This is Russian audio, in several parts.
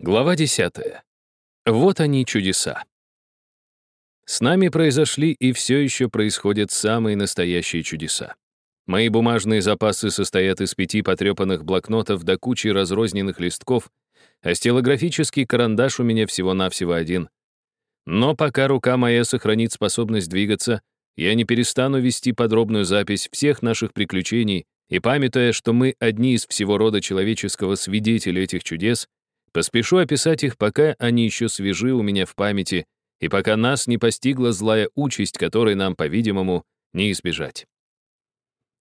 Глава 10. Вот они чудеса. С нами произошли и все еще происходят самые настоящие чудеса. Мои бумажные запасы состоят из пяти потрепанных блокнотов до кучи разрозненных листков, а стилографический карандаш у меня всего-навсего один. Но пока рука моя сохранит способность двигаться, я не перестану вести подробную запись всех наших приключений и, памятуя, что мы одни из всего рода человеческого свидетелей этих чудес, Поспешу описать их, пока они еще свежи у меня в памяти, и пока нас не постигла злая участь, которой нам, по-видимому, не избежать.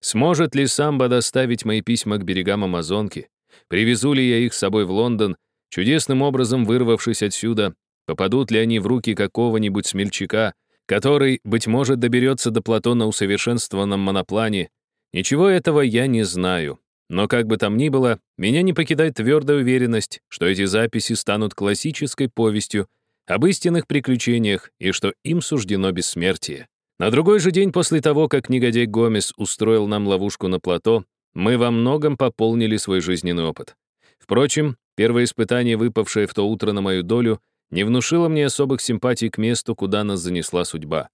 Сможет ли Самбо доставить мои письма к берегам Амазонки? Привезу ли я их с собой в Лондон, чудесным образом вырвавшись отсюда? Попадут ли они в руки какого-нибудь смельчака, который, быть может, доберется до плато на усовершенствованном моноплане? Ничего этого я не знаю, но как бы там ни было, меня не покидает твердая уверенность, что эти записи станут классической повестью об истинных приключениях и что им суждено бессмертие. На другой же день после того, как негодяй Гомес устроил нам ловушку на плато, мы во многом пополнили свой жизненный опыт. Впрочем, первое испытание, выпавшее в то утро на мою долю, не внушило мне особых симпатий к месту, куда нас занесла судьба.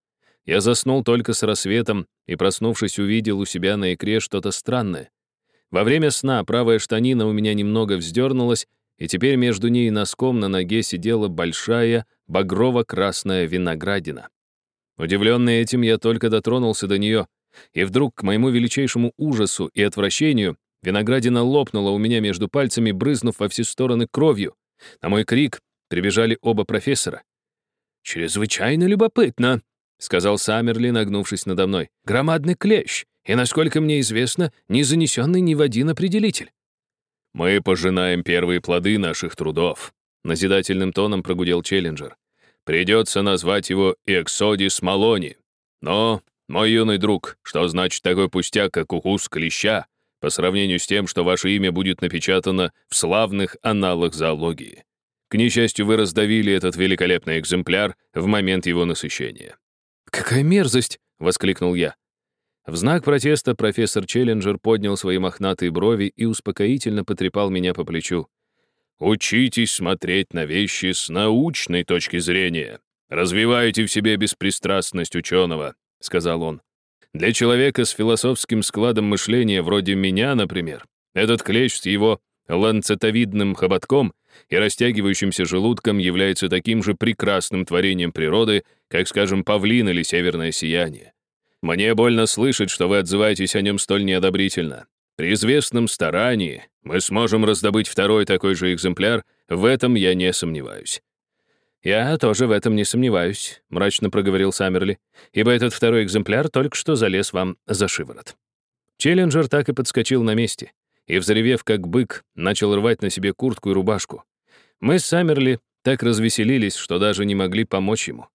Я заснул только с рассветом и, проснувшись, увидел у себя на икре что-то странное. Во время сна правая штанина у меня немного вздернулась, и теперь между ней и носком на ноге сидела большая багрово-красная виноградина. Удивленный этим, я только дотронулся до нее, и вдруг, к моему величайшему ужасу и отвращению, виноградина лопнула у меня между пальцами, брызнув во все стороны кровью. На мой крик прибежали оба профессора. «Чрезвычайно любопытно», — сказал Саммерли, нагнувшись надо мной. «Громадный клещ и, насколько мне известно, не занесенный ни в один определитель. «Мы пожинаем первые плоды наших трудов», — назидательным тоном прогудел Челленджер. «Придется назвать его Эксодис Малони. Но, мой юный друг, что значит такой пустяк, как укус клеща, по сравнению с тем, что ваше имя будет напечатано в славных аналах зоологии? К несчастью, вы раздавили этот великолепный экземпляр в момент его насыщения». «Какая мерзость!» — воскликнул я. В знак протеста профессор Челленджер поднял свои мохнатые брови и успокоительно потрепал меня по плечу. «Учитесь смотреть на вещи с научной точки зрения. Развивайте в себе беспристрастность ученого», — сказал он. «Для человека с философским складом мышления, вроде меня, например, этот клещ с его ланцетовидным хоботком и растягивающимся желудком является таким же прекрасным творением природы, как, скажем, павлин или северное сияние. Мне больно слышать, что вы отзываетесь о нем столь неодобрительно. При известном старании мы сможем раздобыть второй такой же экземпляр, в этом я не сомневаюсь». «Я тоже в этом не сомневаюсь», — мрачно проговорил Саммерли, «ибо этот второй экземпляр только что залез вам за шиворот». Челленджер так и подскочил на месте и, взревев как бык, начал рвать на себе куртку и рубашку. Мы с Саммерли так развеселились, что даже не могли помочь ему.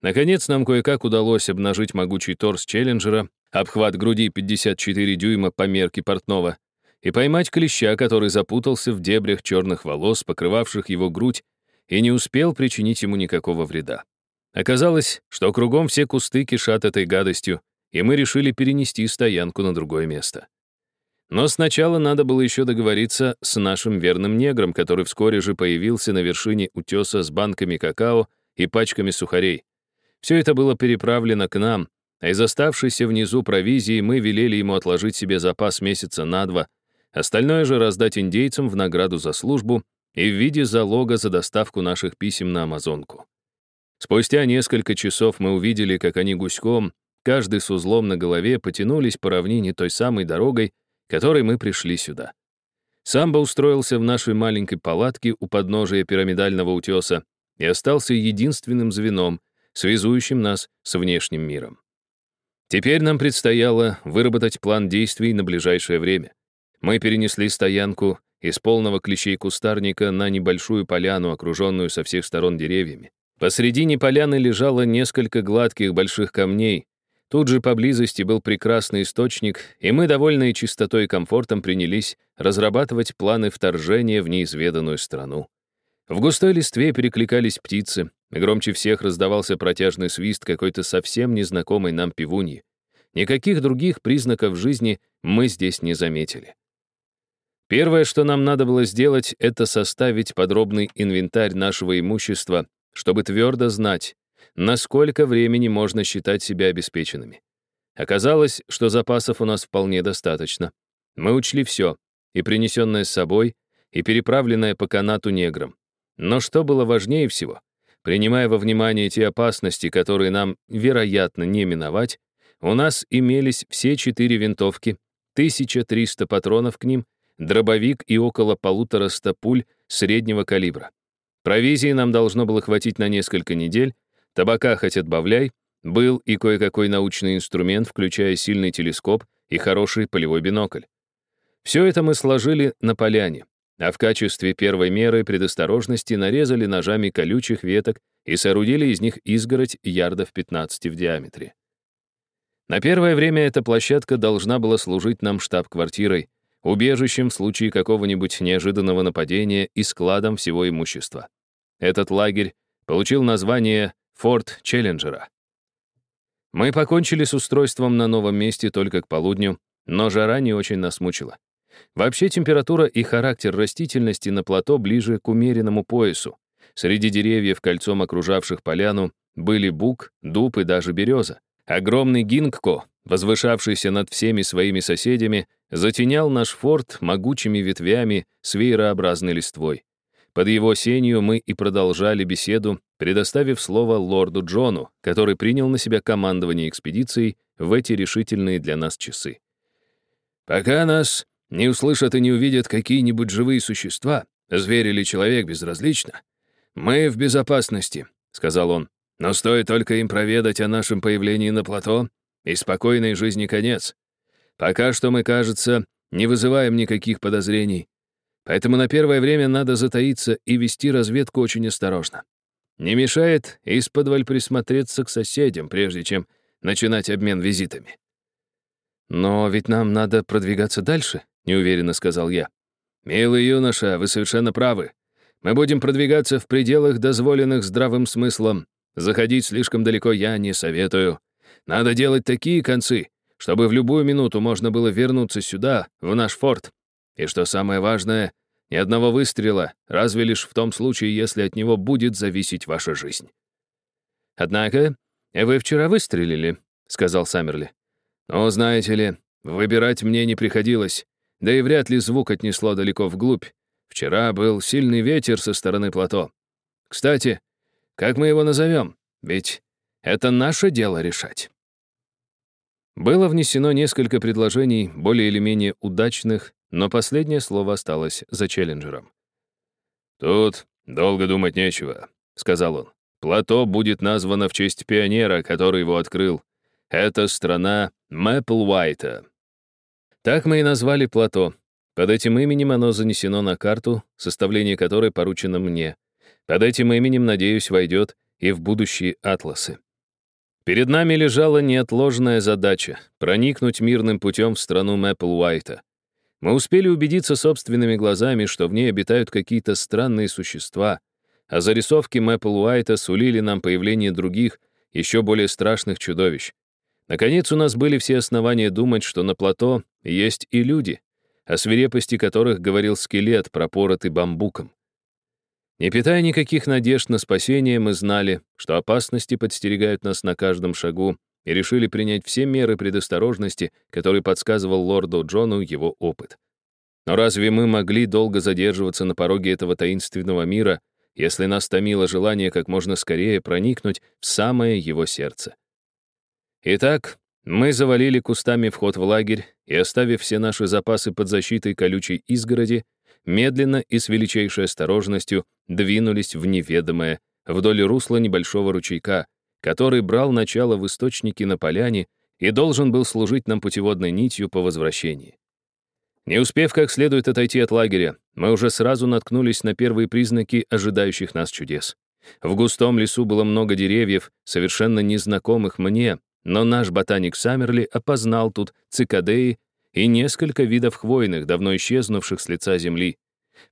Наконец нам кое-как удалось обнажить могучий торс Челленджера, обхват груди 54 дюйма по мерке портного, и поймать клеща, который запутался в дебрях черных волос, покрывавших его грудь, и не успел причинить ему никакого вреда. Оказалось, что кругом все кусты кишат этой гадостью, и мы решили перенести стоянку на другое место. Но сначала надо было еще договориться с нашим верным негром, который вскоре же появился на вершине утеса с банками какао и пачками сухарей. Все это было переправлено к нам, а из оставшейся внизу провизии мы велели ему отложить себе запас месяца на два, остальное же раздать индейцам в награду за службу и в виде залога за доставку наших писем на Амазонку. Спустя несколько часов мы увидели, как они гуськом, каждый с узлом на голове, потянулись по равнине той самой дорогой, которой мы пришли сюда. Самбо устроился в нашей маленькой палатке у подножия пирамидального утеса и остался единственным звеном, связующим нас с внешним миром. Теперь нам предстояло выработать план действий на ближайшее время. Мы перенесли стоянку из полного клещей кустарника на небольшую поляну, окруженную со всех сторон деревьями. Посредине поляны лежало несколько гладких больших камней. Тут же поблизости был прекрасный источник, и мы, довольные чистотой и комфортом, принялись разрабатывать планы вторжения в неизведанную страну. В густой листве перекликались птицы, громче всех раздавался протяжный свист какой-то совсем незнакомой нам пивуньи. Никаких других признаков жизни мы здесь не заметили. Первое, что нам надо было сделать, это составить подробный инвентарь нашего имущества, чтобы твердо знать, насколько времени можно считать себя обеспеченными. Оказалось, что запасов у нас вполне достаточно. Мы учли все, и принесенное с собой, и переправленное по канату неграм. Но что было важнее всего, принимая во внимание те опасности, которые нам, вероятно, не миновать, у нас имелись все четыре винтовки, 1300 патронов к ним, дробовик и около полутораста пуль среднего калибра. Провизии нам должно было хватить на несколько недель, табака хоть отбавляй, был и кое-какой научный инструмент, включая сильный телескоп и хороший полевой бинокль. Все это мы сложили на поляне, а в качестве первой меры предосторожности нарезали ножами колючих веток и соорудили из них изгородь ярдов 15 в диаметре. На первое время эта площадка должна была служить нам штаб-квартирой, убежищем в случае какого-нибудь неожиданного нападения и складом всего имущества. Этот лагерь получил название «Форт Челленджера». Мы покончили с устройством на новом месте только к полудню, но жара не очень нас мучила. Вообще температура и характер растительности на плато ближе к умеренному поясу. Среди деревьев, кольцом окружавших поляну, были бук, дуб и даже береза. Огромный гингко, возвышавшийся над всеми своими соседями, затенял наш форт могучими ветвями с веерообразной листвой. Под его сенью мы и продолжали беседу, предоставив слово лорду Джону, который принял на себя командование экспедицией в эти решительные для нас часы. «Пока нас не услышат и не увидят какие-нибудь живые существа, зверь или человек безразлично. Мы в безопасности, сказал он. Но стоит только им проведать о нашем появлении на плато, и спокойной жизни конец. Пока что мы, кажется, не вызываем никаких подозрений. Поэтому на первое время надо затаиться и вести разведку очень осторожно. Не мешает из-под присмотреться к соседям, прежде чем начинать обмен визитами. Но ведь нам надо продвигаться дальше, неуверенно сказал я. «Милый юноша, вы совершенно правы. Мы будем продвигаться в пределах, дозволенных здравым смыслом. Заходить слишком далеко я не советую. Надо делать такие концы, чтобы в любую минуту можно было вернуться сюда, в наш форт. И что самое важное, ни одного выстрела, разве лишь в том случае, если от него будет зависеть ваша жизнь». «Однако, вы вчера выстрелили», — сказал Саммерли. «Ну, знаете ли, выбирать мне не приходилось. Да и вряд ли звук отнесло далеко вглубь. Вчера был сильный ветер со стороны плато. Кстати, как мы его назовем? Ведь это наше дело решать. Было внесено несколько предложений, более или менее удачных, но последнее слово осталось за челленджером. «Тут долго думать нечего», — сказал он. «Плато будет названо в честь пионера, который его открыл. Это страна Мэпплвайта, так мы и назвали плато. Под этим именем оно занесено на карту, составление которой поручено мне. Под этим именем, надеюсь, войдет и в будущие атласы. Перед нами лежала неотложная задача — проникнуть мирным путем в страну Мэпплуайта. Мы успели убедиться собственными глазами, что в ней обитают какие-то странные существа, а зарисовки Мэпплуайта сулили нам появление других, еще более страшных чудовищ. Наконец, у нас были все основания думать, что на плато есть и люди, о свирепости которых говорил скелет, пропоротый бамбуком. Не питая никаких надежд на спасение, мы знали, что опасности подстерегают нас на каждом шагу, и решили принять все меры предосторожности, которые подсказывал лорду Джону его опыт. Но разве мы могли долго задерживаться на пороге этого таинственного мира, если нас томило желание как можно скорее проникнуть в самое его сердце? Итак, мы завалили кустами вход в лагерь и, оставив все наши запасы под защитой колючей изгороди, медленно и с величайшей осторожностью двинулись в неведомое, вдоль русла небольшого ручейка, который брал начало в источнике на поляне и должен был служить нам путеводной нитью по возвращении. Не успев как следует отойти от лагеря, мы уже сразу наткнулись на первые признаки ожидающих нас чудес. В густом лесу было много деревьев, совершенно незнакомых мне, но наш ботаник Саммерли опознал тут цикадеи и несколько видов хвойных, давно исчезнувших с лица земли.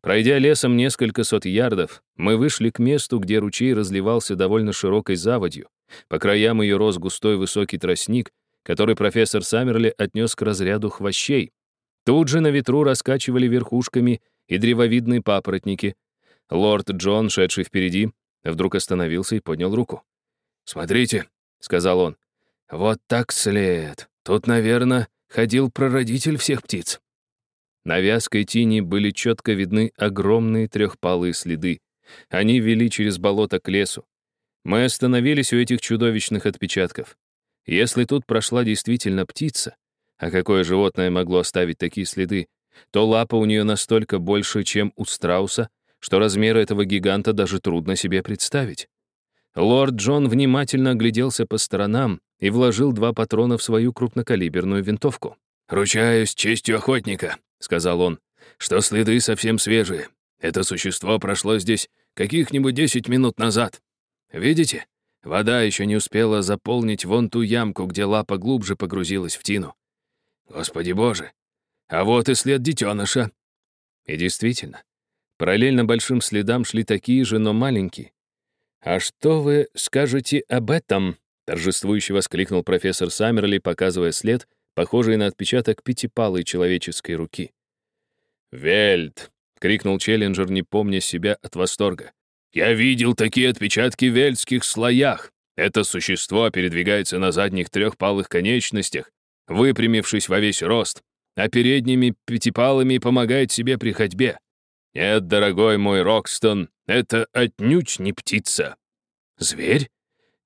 Пройдя лесом несколько сот ярдов, мы вышли к месту, где ручей разливался довольно широкой заводью. По краям ее рос густой высокий тростник, который профессор Саммерли отнес к разряду хвощей. Тут же на ветру раскачивали верхушками и древовидные папоротники. Лорд Джон, шедший впереди, вдруг остановился и поднял руку. «Смотрите», — сказал он, — «вот так след. Тут, наверное, ходил прародитель всех птиц». На вязкой тени были четко видны огромные трехпалые следы. Они вели через болото к лесу. Мы остановились у этих чудовищных отпечатков. Если тут прошла действительно птица, а какое животное могло оставить такие следы, то лапа у нее настолько больше, чем у страуса, что размеры этого гиганта даже трудно себе представить. Лорд Джон внимательно огляделся по сторонам и вложил два патрона в свою крупнокалиберную винтовку. «Ручаюсь честью охотника», — сказал он, — «что следы совсем свежие. Это существо прошло здесь каких-нибудь десять минут назад. Видите? Вода еще не успела заполнить вон ту ямку, где лапа глубже погрузилась в тину. Господи боже! А вот и след детеныша. И действительно, параллельно большим следам шли такие же, но маленькие. «А что вы скажете об этом?» — торжествующе воскликнул профессор Саммерли, показывая след, похожий на отпечаток пятипалой человеческой руки. «Вельт!» — крикнул Челленджер, не помня себя от восторга. «Я видел такие отпечатки в вельтских слоях. Это существо передвигается на задних трехпалых конечностях, выпрямившись во весь рост, а передними пятипалами помогает себе при ходьбе. Нет, дорогой мой Рокстон, это отнюдь не птица. Зверь?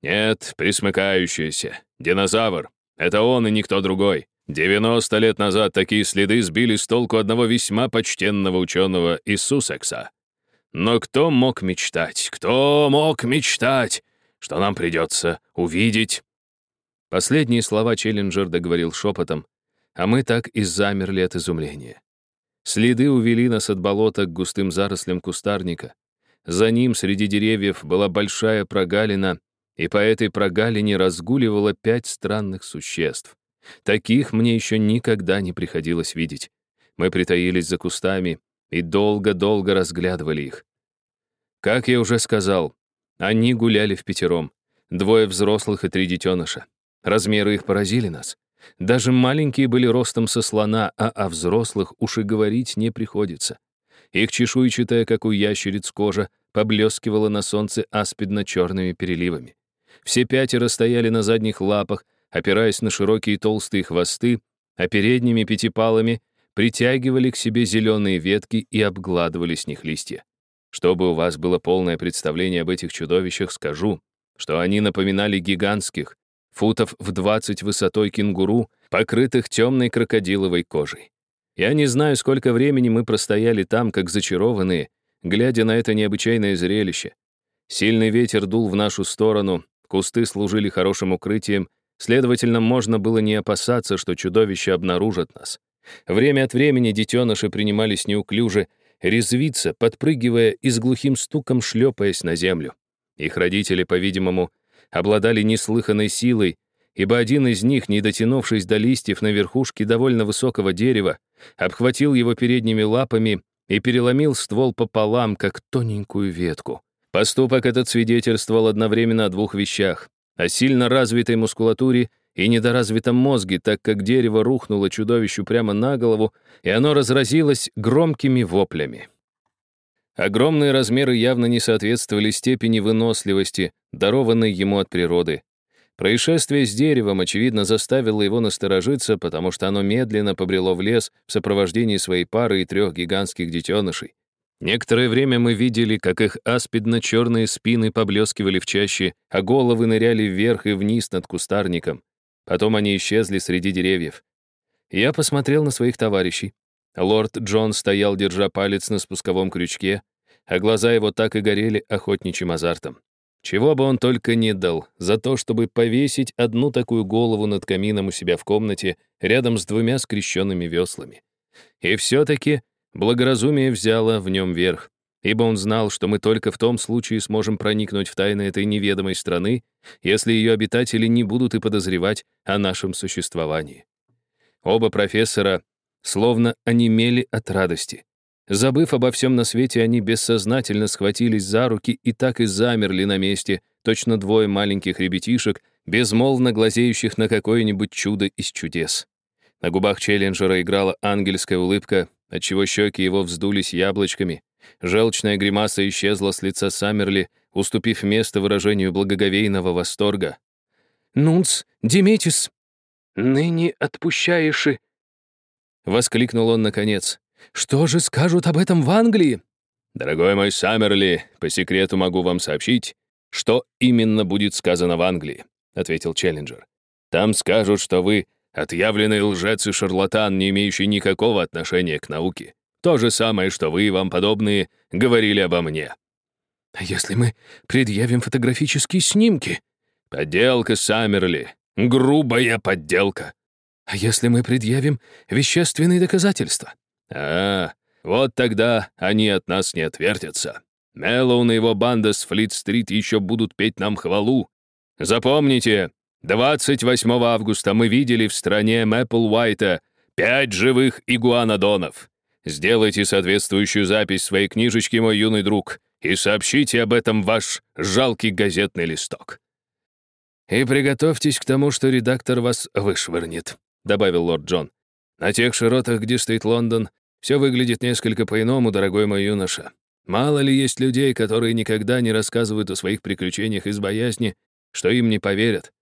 Нет, присмыкающийся. Динозавр. Это он и никто другой. 90 лет назад такие следы сбили с толку одного весьма почтенного ученого из Суссекса. Но кто мог мечтать, кто мог мечтать, что нам придется увидеть Последние слова Челленджер договорил шепотом, а мы так и замерли от изумления. Следы увели нас от болота к густым зарослям кустарника. За ним среди деревьев была большая прогалина, и по этой прогалине разгуливало пять странных существ. Таких мне еще никогда не приходилось видеть. Мы притаились за кустами и долго-долго разглядывали их. Как я уже сказал, они гуляли в пятером, двое взрослых и три детеныша. Размеры их поразили нас. Даже маленькие были ростом со слона, а о взрослых уж и говорить не приходится. Их чешуйчатая, как у ящериц кожа, поблескивала на солнце аспидно-черными переливами. Все пятеро стояли на задних лапах, опираясь на широкие толстые хвосты, а передними пятипалами притягивали к себе зеленые ветки и обгладывали с них листья. Чтобы у вас было полное представление об этих чудовищах, скажу, что они напоминали гигантских, футов в 20 высотой кенгуру, покрытых темной крокодиловой кожей. Я не знаю, сколько времени мы простояли там, как зачарованные, глядя на это необычайное зрелище. Сильный ветер дул в нашу сторону, кусты служили хорошим укрытием, следовательно, можно было не опасаться, что чудовища обнаружат нас. Время от времени детеныши принимались неуклюже, резвиться, подпрыгивая и с глухим стуком шлепаясь на землю. Их родители, по-видимому, обладали неслыханной силой, ибо один из них, не дотянувшись до листьев на верхушке довольно высокого дерева, обхватил его передними лапами и переломил ствол пополам, как тоненькую ветку. Поступок этот свидетельствовал одновременно о двух вещах — о сильно развитой мускулатуре и недоразвитом мозге, так как дерево рухнуло чудовищу прямо на голову, и оно разразилось громкими воплями. Огромные размеры явно не соответствовали степени выносливости, дарованной ему от природы. Происшествие с деревом, очевидно, заставило его насторожиться, потому что оно медленно побрело в лес в сопровождении своей пары и трех гигантских детенышей. Некоторое время мы видели, как их аспидно-черные спины поблескивали в чаще, а головы ныряли вверх и вниз над кустарником. Потом они исчезли среди деревьев. Я посмотрел на своих товарищей. Лорд Джон стоял, держа палец на спусковом крючке, а глаза его так и горели охотничьим азартом. Чего бы он только не дал за то, чтобы повесить одну такую голову над камином у себя в комнате рядом с двумя скрещенными веслами. И все-таки благоразумие взяло в нем верх, ибо он знал, что мы только в том случае сможем проникнуть в тайны этой неведомой страны, если ее обитатели не будут и подозревать о нашем существовании. Оба профессора словно онемели от радости. Забыв обо всем на свете, они бессознательно схватились за руки и так и замерли на месте, точно двое маленьких ребятишек, безмолвно глазеющих на какое-нибудь чудо из чудес. На губах Челленджера играла ангельская улыбка, отчего щеки его вздулись яблочками. Желчная гримаса исчезла с лица Саммерли, уступив место выражению благоговейного восторга. «Нунц, Диметис!» «Ныне отпущаешь и...» Воскликнул он наконец. «Что же скажут об этом в Англии?» «Дорогой мой Саммерли, по секрету могу вам сообщить, что именно будет сказано в Англии», — ответил Челленджер. «Там скажут, что вы отъявленный лжец и шарлатан, не имеющий никакого отношения к науке. То же самое, что вы и вам подобные говорили обо мне». «А если мы предъявим фотографические снимки?» «Подделка, Саммерли. Грубая подделка». «А если мы предъявим вещественные доказательства?» «А, вот тогда они от нас не отвертятся. Мэллоун и его банда с Флит-стрит еще будут петь нам хвалу. Запомните, 28 августа мы видели в стране Мэппл Уайта пять живых игуанодонов. Сделайте соответствующую запись в своей книжечке, мой юный друг, и сообщите об этом ваш жалкий газетный листок. «И приготовьтесь к тому, что редактор вас вышвырнет», — добавил лорд Джон. «На тех широтах, где стоит Лондон, все выглядит несколько по-иному, дорогой мой юноша. Мало ли есть людей, которые никогда не рассказывают о своих приключениях из боязни, что им не поверят.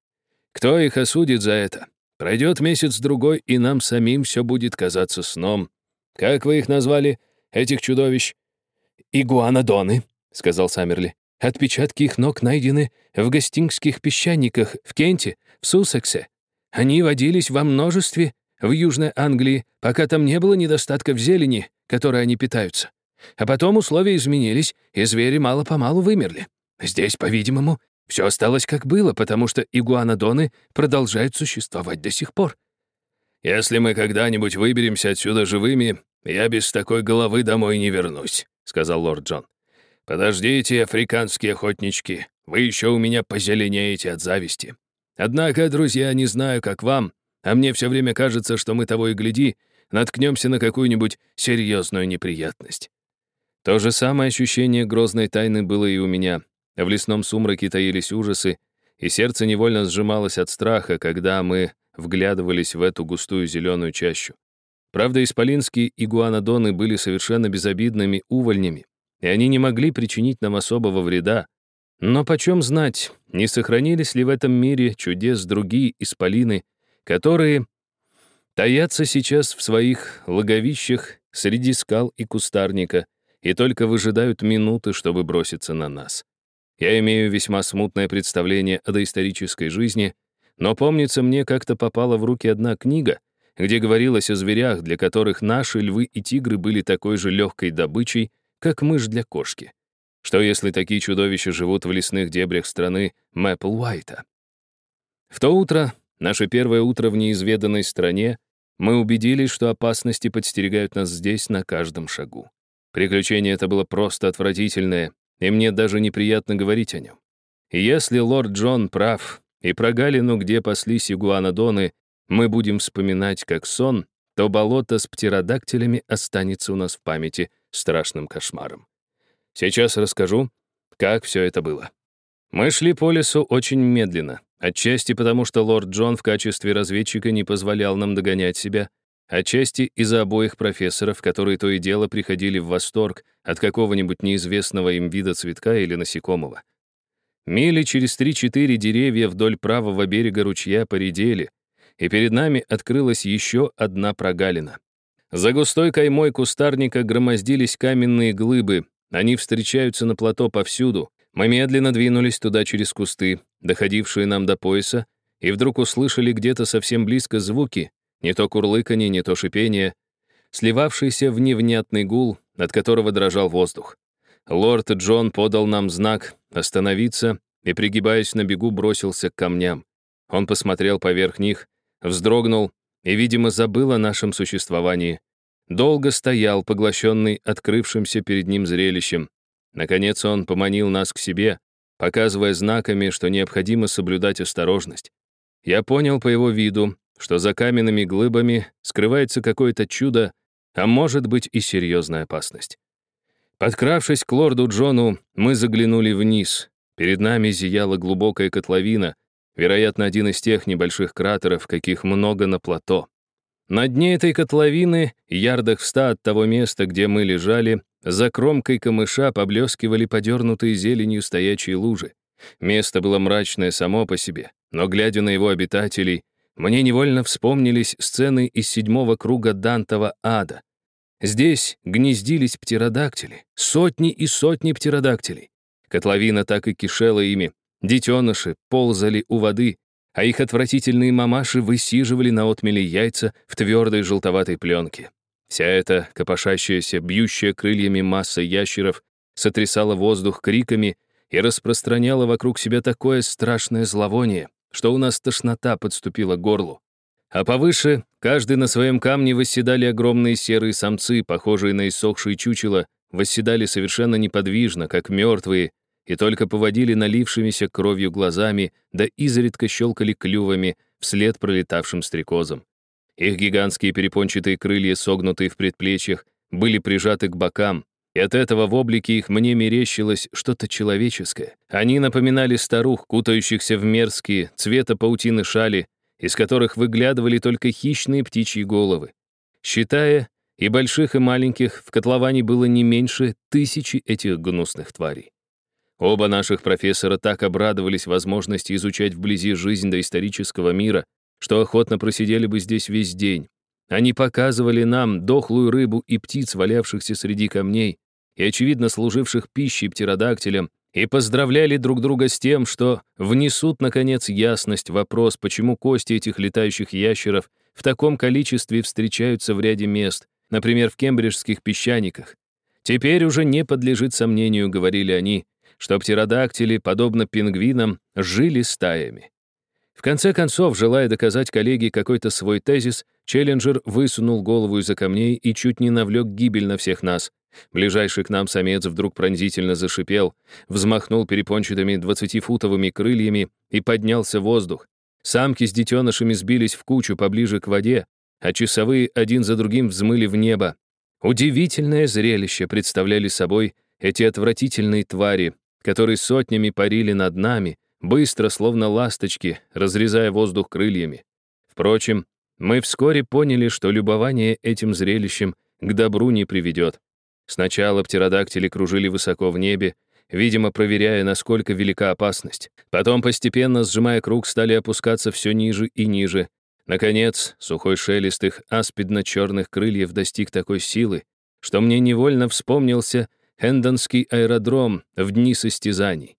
Кто их осудит за это? Пройдет месяц-другой, и нам самим все будет казаться сном. Как вы их назвали, этих чудовищ? «Игуанодоны», — сказал Саммерли. «Отпечатки их ног найдены в гастингских песчаниках в Кенте, в Суссексе. Они водились во множестве в Южной Англии, пока там не было недостатка в зелени, которой они питаются. А потом условия изменились, и звери мало-помалу вымерли. Здесь, по-видимому, все осталось как было, потому что игуанодоны продолжают существовать до сих пор. «Если мы когда-нибудь выберемся отсюда живыми, я без такой головы домой не вернусь», — сказал лорд Джон. «Подождите, африканские охотнички, вы еще у меня позеленеете от зависти. Однако, друзья, не знаю, как вам, а мне все время кажется, что мы того и гляди, наткнемся на какую-нибудь серьезную неприятность. То же самое ощущение грозной тайны было и у меня. В лесном сумраке таились ужасы, и сердце невольно сжималось от страха, когда мы вглядывались в эту густую зеленую чащу. Правда, исполинские игуанодоны были совершенно безобидными увольнями, и они не могли причинить нам особого вреда. Но почем знать, не сохранились ли в этом мире чудес другие исполины, которые таятся сейчас в своих логовищах среди скал и кустарника и только выжидают минуты, чтобы броситься на нас. Я имею весьма смутное представление о доисторической жизни, но помнится мне, как-то попала в руки одна книга, где говорилось о зверях, для которых наши львы и тигры были такой же легкой добычей, как мышь для кошки. Что если такие чудовища живут в лесных дебрях страны Мэпл Уайта? В то утро Наше первое утро в неизведанной стране, мы убедились, что опасности подстерегают нас здесь на каждом шагу. Приключение это было просто отвратительное, и мне даже неприятно говорить о нем. И если лорд Джон прав, и про Галину, где паслись игуанодоны, мы будем вспоминать как сон, то болото с птеродактилями останется у нас в памяти страшным кошмаром. Сейчас расскажу, как все это было. Мы шли по лесу очень медленно, Отчасти потому, что лорд Джон в качестве разведчика не позволял нам догонять себя, отчасти из-за обоих профессоров, которые то и дело приходили в восторг от какого-нибудь неизвестного им вида цветка или насекомого. Мили через 3-4 деревья вдоль правого берега ручья поредели, и перед нами открылась еще одна прогалина. За густой каймой кустарника громоздились каменные глыбы, они встречаются на плато повсюду, мы медленно двинулись туда через кусты, доходившие нам до пояса, и вдруг услышали где-то совсем близко звуки, не то курлыканье, не то шипение, сливавшиеся в невнятный гул, от которого дрожал воздух. Лорд Джон подал нам знак остановиться и, пригибаясь на бегу, бросился к камням. Он посмотрел поверх них, вздрогнул и, видимо, забыл о нашем существовании. Долго стоял, поглощенный открывшимся перед ним зрелищем, Наконец он поманил нас к себе, показывая знаками, что необходимо соблюдать осторожность. Я понял по его виду, что за каменными глыбами скрывается какое-то чудо, а может быть и серьезная опасность. Подкравшись к лорду Джону, мы заглянули вниз. Перед нами зияла глубокая котловина, вероятно, один из тех небольших кратеров, каких много на плато. На дне этой котловины, ярдах в ста от того места, где мы лежали, за кромкой камыша поблескивали подернутые зеленью стоячие лужи. Место было мрачное само по себе, но, глядя на его обитателей, мне невольно вспомнились сцены из седьмого круга Дантова ада. Здесь гнездились птеродактили, сотни и сотни птеродактилей. Котловина так и кишела ими. Детеныши ползали у воды, а их отвратительные мамаши высиживали на отмеле яйца в твердой желтоватой пленке. Вся эта копошащаяся, бьющая крыльями масса ящеров сотрясала воздух криками и распространяла вокруг себя такое страшное зловоние, что у нас тошнота подступила к горлу. А повыше, каждый на своем камне восседали огромные серые самцы, похожие на иссохшие чучела, восседали совершенно неподвижно, как мертвые, и только поводили налившимися кровью глазами, да изредка щелкали клювами вслед пролетавшим стрекозам. Их гигантские перепончатые крылья, согнутые в предплечьях, были прижаты к бокам, и от этого в облике их мне мерещилось что-то человеческое. Они напоминали старух, кутающихся в мерзкие цвета паутины шали, из которых выглядывали только хищные птичьи головы. Считая, и больших, и маленьких, в котловане было не меньше тысячи этих гнусных тварей. Оба наших профессора так обрадовались возможности изучать вблизи жизнь доисторического мира, что охотно просидели бы здесь весь день. Они показывали нам дохлую рыбу и птиц, валявшихся среди камней, и, очевидно, служивших пищей птеродактилям, и поздравляли друг друга с тем, что внесут, наконец, ясность в вопрос, почему кости этих летающих ящеров в таком количестве встречаются в ряде мест, например, в кембриджских песчаниках. Теперь уже не подлежит сомнению, говорили они, что птеродактили, подобно пингвинам, жили стаями. В конце концов, желая доказать коллеге какой-то свой тезис, Челленджер высунул голову из-за камней и чуть не навлек гибель на всех нас. Ближайший к нам самец вдруг пронзительно зашипел, взмахнул перепончатыми двадцатифутовыми крыльями и поднялся в воздух. Самки с детенышами сбились в кучу поближе к воде, а часовые один за другим взмыли в небо. Удивительное зрелище представляли собой эти отвратительные твари, которые сотнями парили над нами, быстро, словно ласточки, разрезая воздух крыльями. Впрочем, мы вскоре поняли, что любование этим зрелищем к добру не приведет. Сначала птеродактили кружили высоко в небе, видимо, проверяя, насколько велика опасность. Потом, постепенно сжимая круг, стали опускаться все ниже и ниже. Наконец, сухой шелест их аспидно-черных крыльев достиг такой силы, что мне невольно вспомнился Хендонский аэродром в дни состязаний.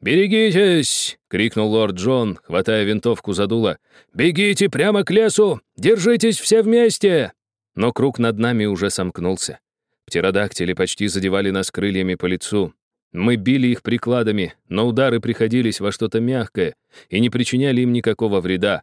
«Берегитесь!» — крикнул лорд Джон, хватая винтовку за дуло. «Бегите прямо к лесу! Держитесь все вместе!» Но круг над нами уже сомкнулся. Птеродактили почти задевали нас крыльями по лицу. Мы били их прикладами, но удары приходились во что-то мягкое и не причиняли им никакого вреда.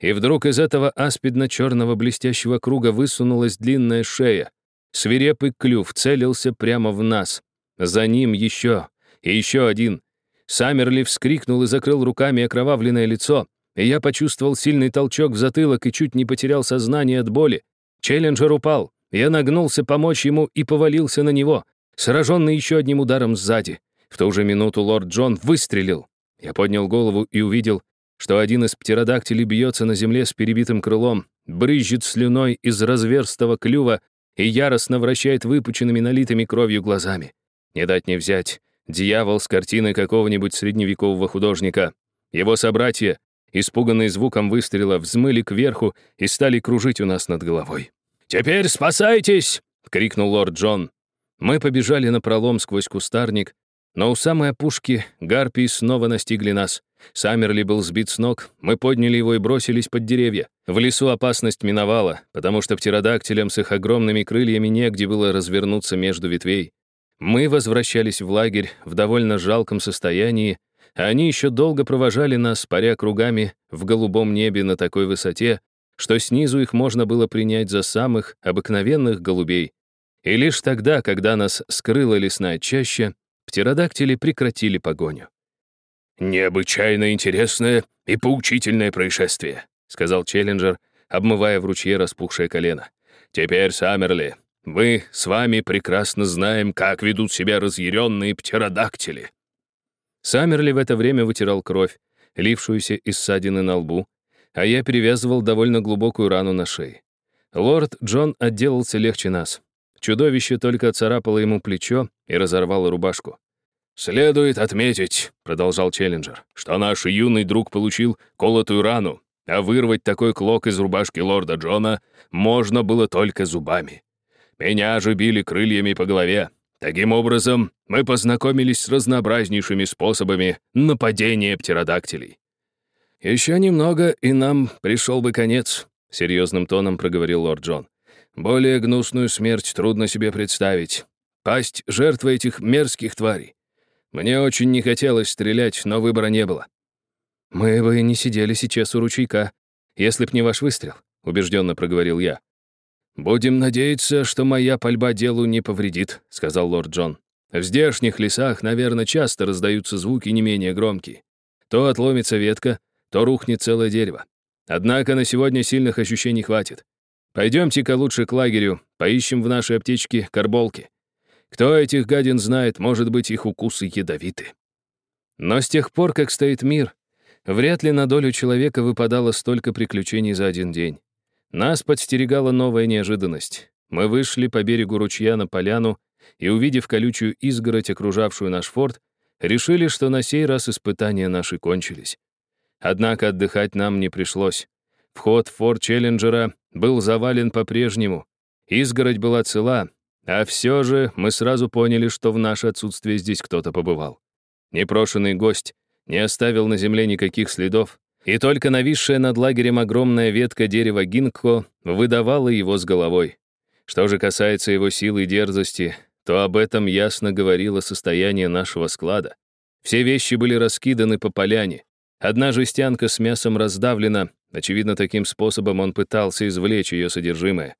И вдруг из этого аспидно-черного блестящего круга высунулась длинная шея. Свирепый клюв целился прямо в нас. За ним еще и еще один. Саммерли вскрикнул и закрыл руками окровавленное лицо, и я почувствовал сильный толчок в затылок и чуть не потерял сознание от боли. Челленджер упал. Я нагнулся помочь ему и повалился на него, сраженный еще одним ударом сзади. В ту же минуту лорд Джон выстрелил. Я поднял голову и увидел, что один из птеродактилей бьется на земле с перебитым крылом, брызжет слюной из разверстого клюва и яростно вращает выпученными налитыми кровью глазами. Не дать не взять. Дьявол с картины какого-нибудь средневекового художника. Его собратья, испуганные звуком выстрела, взмыли кверху и стали кружить у нас над головой. «Теперь спасайтесь!» — крикнул лорд Джон. Мы побежали на пролом сквозь кустарник, но у самой опушки гарпии снова настигли нас. Саммерли был сбит с ног, мы подняли его и бросились под деревья. В лесу опасность миновала, потому что птеродактилям с их огромными крыльями негде было развернуться между ветвей. Мы возвращались в лагерь в довольно жалком состоянии, а они еще долго провожали нас, паря кругами в голубом небе на такой высоте, что снизу их можно было принять за самых обыкновенных голубей. И лишь тогда, когда нас скрыла лесная чаща, птеродактили прекратили погоню. «Необычайно интересное и поучительное происшествие», — сказал Челленджер, обмывая в ручье распухшее колено. «Теперь, Саммерли, мы с вами прекрасно знаем, как ведут себя разъяренные птеродактили». Саммерли в это время вытирал кровь, лившуюся из ссадины на лбу. А я перевязывал довольно глубокую рану на шее. Лорд Джон отделался легче нас. Чудовище только царапало ему плечо и разорвало рубашку. «Следует отметить», — продолжал Челленджер, «что наш юный друг получил колотую рану, а вырвать такой клок из рубашки лорда Джона можно было только зубами. Меня же били крыльями по голове. Таким образом, мы познакомились с разнообразнейшими способами нападения птеродактилей. «Еще немного, и нам пришел бы конец», — серьезным тоном проговорил лорд Джон. «Более гнусную смерть трудно себе представить. Пасть жертвы этих мерзких тварей. Мне очень не хотелось стрелять, но выбора не было. «Мы бы не сидели сейчас у ручейка, если б не ваш выстрел», — убежденно проговорил я. «Будем надеяться, что моя пальба делу не повредит», — сказал лорд Джон. «В здешних лесах, наверное, часто раздаются звуки не менее громкие. То отломится ветка, то рухнет целое дерево. Однако на сегодня сильных ощущений хватит. Пойдемте-ка лучше к лагерю, поищем в нашей аптечке карболки. Кто этих гадин знает, может быть, их укусы ядовиты. Но с тех пор, как стоит мир, Вряд ли на долю человека выпадало столько приключений за один день. Нас подстерегала новая неожиданность. Мы вышли по берегу ручья на поляну и, увидев колючую изгородь, окружавшую наш форт, решили, что на сей раз испытания наши кончились. Однако отдыхать нам не пришлось. Вход в форт Челленджера был завален по-прежнему. Изгородь была цела, а все же мы сразу поняли, что в наше отсутствие здесь кто-то побывал. Непрошенный гость не оставил на земле никаких следов, и только нависшая над лагерем огромная ветка дерева гинкко выдавала его с головой. Что же касается его силы и дерзости, то об этом ясно говорило состояние нашего склада. Все вещи были раскиданы по поляне. Одна жестянка с мясом раздавлена, очевидно, таким способом он пытался извлечь ее содержимое.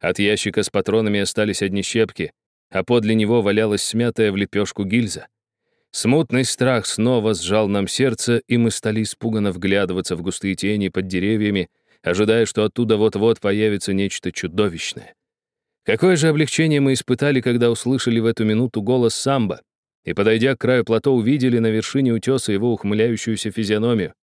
От ящика с патронами остались одни щепки, а подле него валялась смятая в лепешку гильза. Смутный страх снова сжал нам сердце, и мы стали испуганно вглядываться в густые тени под деревьями, ожидая, что оттуда вот-вот появится нечто чудовищное. Какое же облегчение мы испытали, когда услышали в эту минуту голос самбо, и, подойдя к краю плато, увидели на вершине утеса его ухмыляющуюся физиономию.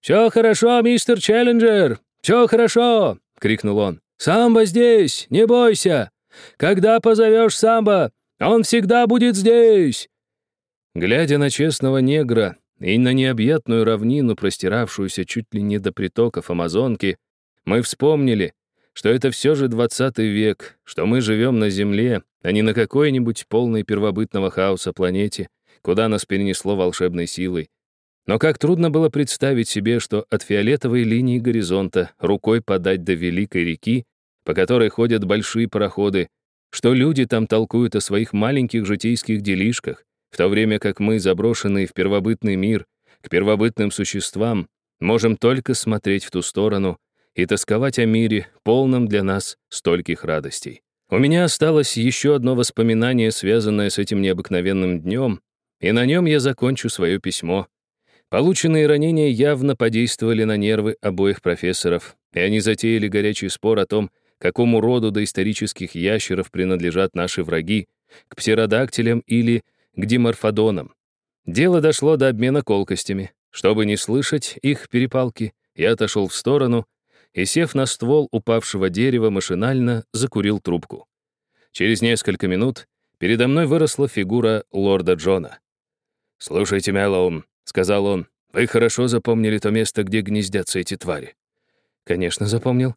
«Все хорошо, мистер Челленджер! Все хорошо!» — крикнул он. «Самбо здесь! Не бойся! Когда позовешь самбо, он всегда будет здесь! Глядя на честного негра и на необъятную равнину, простиравшуюся чуть ли не до притоков Амазонки, мы вспомнили, что это все же 20 век, что мы живем на Земле, а не на какой-нибудь полной первобытного хаоса планете, куда нас перенесло волшебной силой. Но как трудно было представить себе, что от фиолетовой линии горизонта рукой подать до великой реки, по которой ходят большие пароходы, что люди там толкуют о своих маленьких житейских делишках, в то время как мы, заброшенные в первобытный мир, к первобытным существам, можем только смотреть в ту сторону и тосковать о мире, полном для нас стольких радостей. У меня осталось еще одно воспоминание, связанное с этим необыкновенным днем, и на нем я закончу свое письмо. Полученные ранения явно подействовали на нервы обоих профессоров, и они затеяли горячий спор о том, какому роду доисторических ящеров принадлежат наши враги, к птеродактилям или к диморфодонам. Дело дошло до обмена колкостями. Чтобы не слышать их перепалки, я отошел в сторону и, сев на ствол упавшего дерева, машинально закурил трубку. Через несколько минут передо мной выросла фигура лорда Джона. «Слушайте, Мэллоун», — сказал он, — «вы хорошо запомнили то место, где гнездятся эти твари?» «Конечно, запомнил.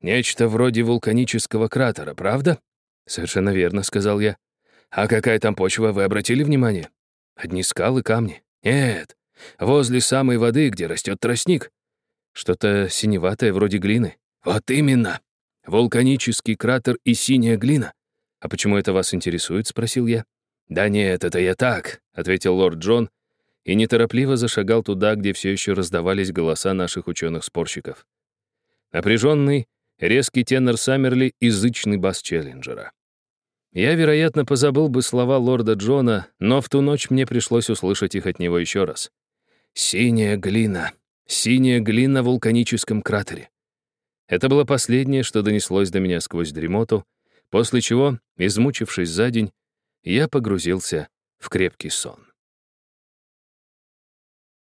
Нечто вроде вулканического кратера, правда?» «Совершенно верно», — сказал я. А какая там почва, вы обратили внимание? Одни скалы, камни. Нет, возле самой воды, где растет тростник. Что-то синеватое, вроде глины. Вот именно. Вулканический кратер и синяя глина. А почему это вас интересует, спросил я. Да нет, это я так, ответил лорд Джон и неторопливо зашагал туда, где все еще раздавались голоса наших ученых-спорщиков. Напряженный, резкий тенор Саммерли и зычный бас Челленджера. Я, вероятно, позабыл бы слова лорда Джона, но в ту ночь мне пришлось услышать их от него еще раз. «Синяя глина. Синяя глина в вулканическом кратере». Это было последнее, что донеслось до меня сквозь дремоту, после чего, измучившись за день, я погрузился в крепкий сон.